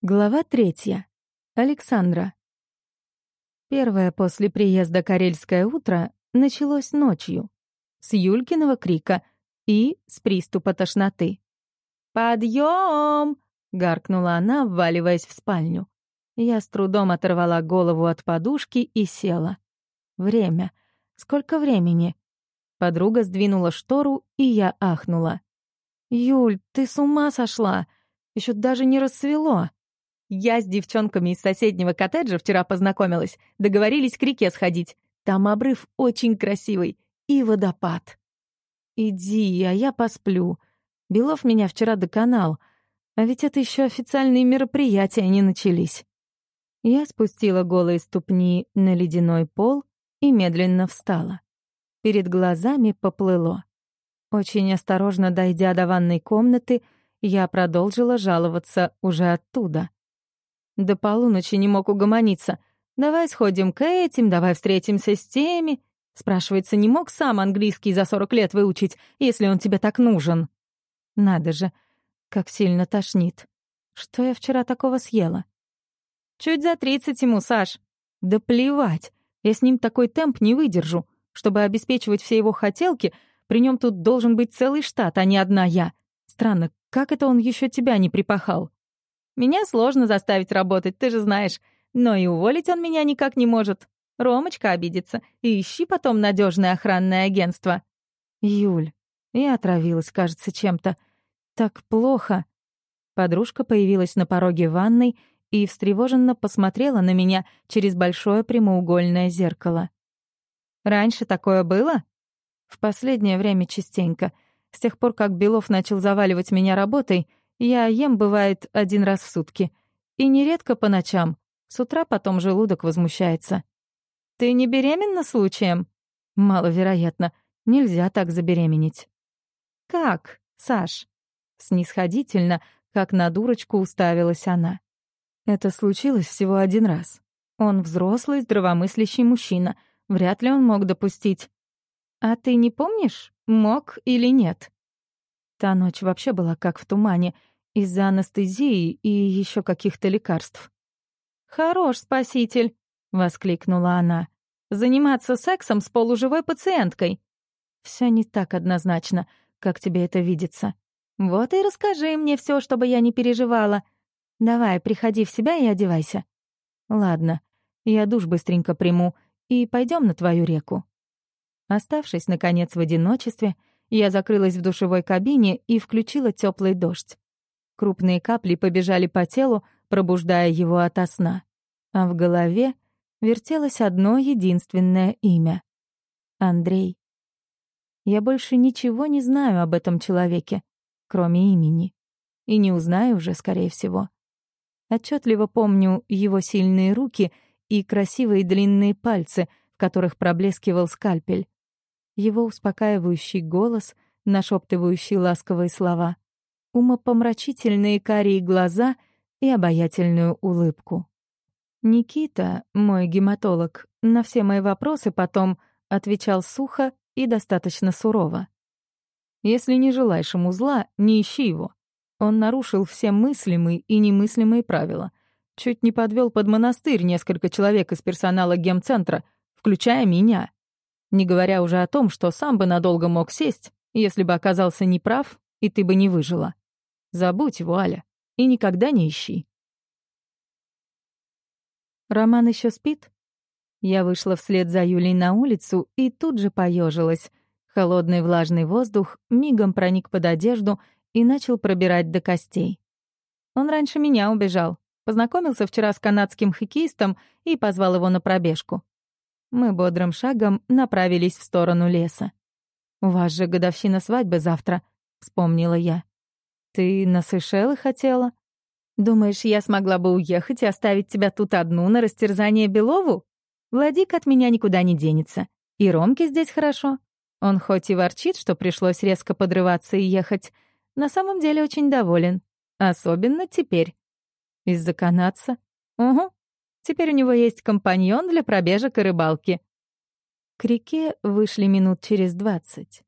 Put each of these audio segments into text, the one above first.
Глава третья. Александра. Первое после приезда «Карельское утро» началось ночью. С Юлькиного крика и с приступа тошноты. «Подъем!» — гаркнула она, вваливаясь в спальню. Я с трудом оторвала голову от подушки и села. Время. Сколько времени? Подруга сдвинула штору, и я ахнула. «Юль, ты с ума сошла! Еще даже не рассвело!» Я с девчонками из соседнего коттеджа вчера познакомилась. Договорились к реке сходить. Там обрыв очень красивый. И водопад. Иди, а я посплю. Белов меня вчера доконал. А ведь это еще официальные мероприятия не начались. Я спустила голые ступни на ледяной пол и медленно встала. Перед глазами поплыло. Очень осторожно дойдя до ванной комнаты, я продолжила жаловаться уже оттуда. До полуночи не мог угомониться. «Давай сходим к этим, давай встретимся с теми». Спрашивается, не мог сам английский за 40 лет выучить, если он тебе так нужен? Надо же, как сильно тошнит. Что я вчера такого съела? Чуть за 30 ему, Саш. Да плевать, я с ним такой темп не выдержу. Чтобы обеспечивать все его хотелки, при нем тут должен быть целый штат, а не одна я. Странно, как это он еще тебя не припахал? Меня сложно заставить работать, ты же знаешь. Но и уволить он меня никак не может. Ромочка обидится. И ищи потом надежное охранное агентство. Юль, я отравилась, кажется, чем-то. Так плохо. Подружка появилась на пороге ванной и встревоженно посмотрела на меня через большое прямоугольное зеркало. «Раньше такое было?» «В последнее время частенько. С тех пор, как Белов начал заваливать меня работой, я ем, бывает, один раз в сутки. И нередко по ночам. С утра потом желудок возмущается. «Ты не беременна случаем?» «Маловероятно. Нельзя так забеременеть». «Как, Саш?» Снисходительно, как на дурочку уставилась она. Это случилось всего один раз. Он взрослый, здравомыслящий мужчина. Вряд ли он мог допустить. «А ты не помнишь, мог или нет?» Та ночь вообще была как в тумане, из-за анестезии и еще каких-то лекарств. «Хорош, спаситель!» — воскликнула она. «Заниматься сексом с полуживой пациенткой!» Все не так однозначно, как тебе это видится. Вот и расскажи мне все, чтобы я не переживала. Давай, приходи в себя и одевайся. Ладно, я душ быстренько приму и пойдем на твою реку. Оставшись, наконец, в одиночестве, я закрылась в душевой кабине и включила теплый дождь. Крупные капли побежали по телу, пробуждая его ото сна. А в голове вертелось одно единственное имя — Андрей. Я больше ничего не знаю об этом человеке, кроме имени. И не узнаю уже, скорее всего. Отчетливо помню его сильные руки и красивые длинные пальцы, в которых проблескивал скальпель его успокаивающий голос, нашептывающий ласковые слова, умопомрачительные карие глаза и обаятельную улыбку. Никита, мой гематолог, на все мои вопросы потом отвечал сухо и достаточно сурово. «Если не желаешь ему зла, не ищи его. Он нарушил все мыслимые и немыслимые правила. Чуть не подвел под монастырь несколько человек из персонала гемцентра, включая меня. Не говоря уже о том, что сам бы надолго мог сесть, если бы оказался неправ, и ты бы не выжила. Забудь его, Аля, и никогда не ищи. Роман еще спит? Я вышла вслед за Юлей на улицу и тут же поежилась. Холодный влажный воздух мигом проник под одежду и начал пробирать до костей. Он раньше меня убежал. Познакомился вчера с канадским хоккеистом и позвал его на пробежку. Мы бодрым шагом направились в сторону леса. «У вас же годовщина свадьбы завтра», — вспомнила я. «Ты на Сейшелы хотела?» «Думаешь, я смогла бы уехать и оставить тебя тут одну на растерзание Белову? Владик от меня никуда не денется. И Ромке здесь хорошо. Он хоть и ворчит, что пришлось резко подрываться и ехать, на самом деле очень доволен. Особенно теперь. Из-за канадца? Угу. Теперь у него есть компаньон для пробежек и рыбалки. К реке вышли минут через двадцать.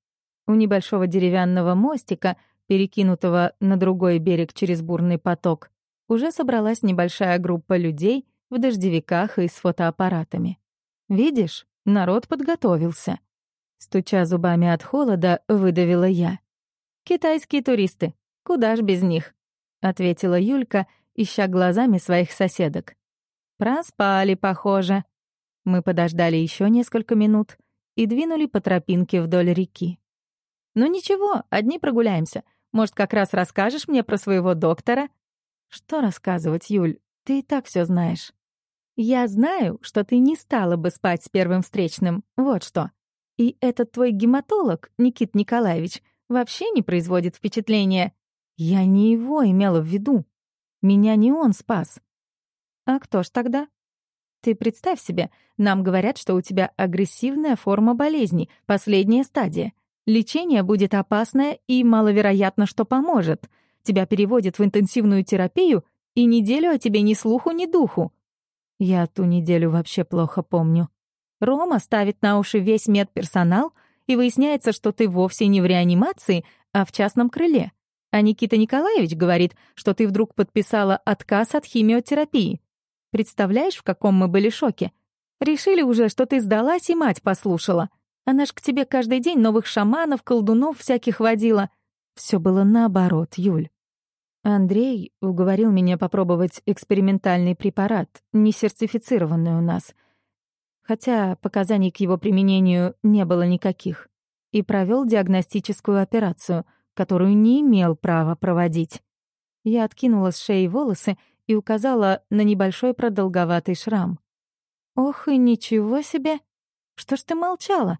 У небольшого деревянного мостика, перекинутого на другой берег через бурный поток, уже собралась небольшая группа людей в дождевиках и с фотоаппаратами. «Видишь, народ подготовился». Стуча зубами от холода, выдавила я. «Китайские туристы. Куда ж без них?» — ответила Юлька, ища глазами своих соседок. «Проспали, похоже». Мы подождали еще несколько минут и двинули по тропинке вдоль реки. «Ну ничего, одни прогуляемся. Может, как раз расскажешь мне про своего доктора?» «Что рассказывать, Юль? Ты и так все знаешь». «Я знаю, что ты не стала бы спать с первым встречным. Вот что. И этот твой гематолог, Никит Николаевич, вообще не производит впечатления. Я не его имела в виду. Меня не он спас. А кто ж тогда? Ты представь себе, нам говорят, что у тебя агрессивная форма болезни, последняя стадия. Лечение будет опасное и маловероятно, что поможет. Тебя переводят в интенсивную терапию, и неделю о тебе ни слуху, ни духу. Я ту неделю вообще плохо помню. Рома ставит на уши весь медперсонал, и выясняется, что ты вовсе не в реанимации, а в частном крыле. А Никита Николаевич говорит, что ты вдруг подписала отказ от химиотерапии. Представляешь, в каком мы были шоке? Решили уже, что ты сдалась и мать послушала. Она ж к тебе каждый день новых шаманов, колдунов всяких водила. Все было наоборот, Юль. Андрей уговорил меня попробовать экспериментальный препарат, не сертифицированный у нас — хотя показаний к его применению не было никаких, и провел диагностическую операцию, которую не имел права проводить. Я откинула с шеи волосы и указала на небольшой продолговатый шрам. «Ох и ничего себе! Что ж ты молчала?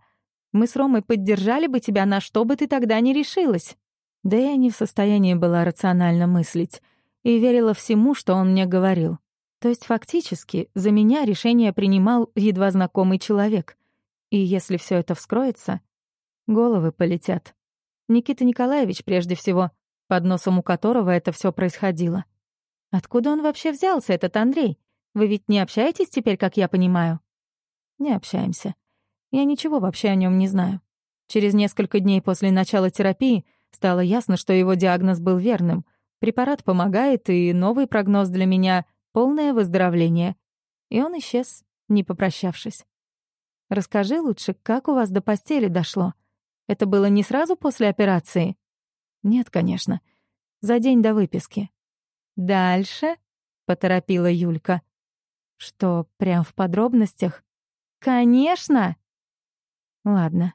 Мы с Ромой поддержали бы тебя, на что бы ты тогда не решилась». Да я не в состоянии была рационально мыслить и верила всему, что он мне говорил. То есть фактически за меня решение принимал едва знакомый человек. И если все это вскроется, головы полетят. Никита Николаевич прежде всего, под носом у которого это все происходило. Откуда он вообще взялся, этот Андрей? Вы ведь не общаетесь теперь, как я понимаю? Не общаемся. Я ничего вообще о нем не знаю. Через несколько дней после начала терапии стало ясно, что его диагноз был верным. Препарат помогает, и новый прогноз для меня полное выздоровление. И он исчез, не попрощавшись. Расскажи лучше, как у вас до постели дошло? Это было не сразу после операции? Нет, конечно. За день до выписки. Дальше? Поторопила Юлька. Что, прям в подробностях? Конечно! Ладно.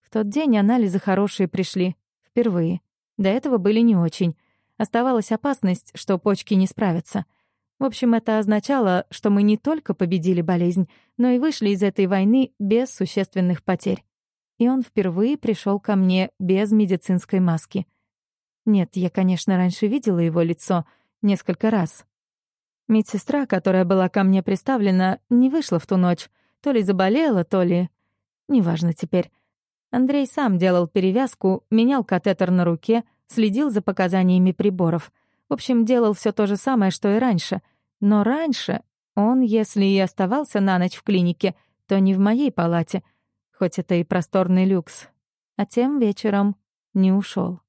В тот день анализы хорошие пришли. Впервые. До этого были не очень. Оставалась опасность, что почки не справятся — в общем, это означало, что мы не только победили болезнь, но и вышли из этой войны без существенных потерь. И он впервые пришел ко мне без медицинской маски. Нет, я, конечно, раньше видела его лицо несколько раз. Медсестра, которая была ко мне приставлена, не вышла в ту ночь. То ли заболела, то ли... Неважно теперь. Андрей сам делал перевязку, менял катетер на руке, следил за показаниями приборов. В общем, делал все то же самое, что и раньше. Но раньше он, если и оставался на ночь в клинике, то не в моей палате, хоть это и просторный люкс. А тем вечером не ушел.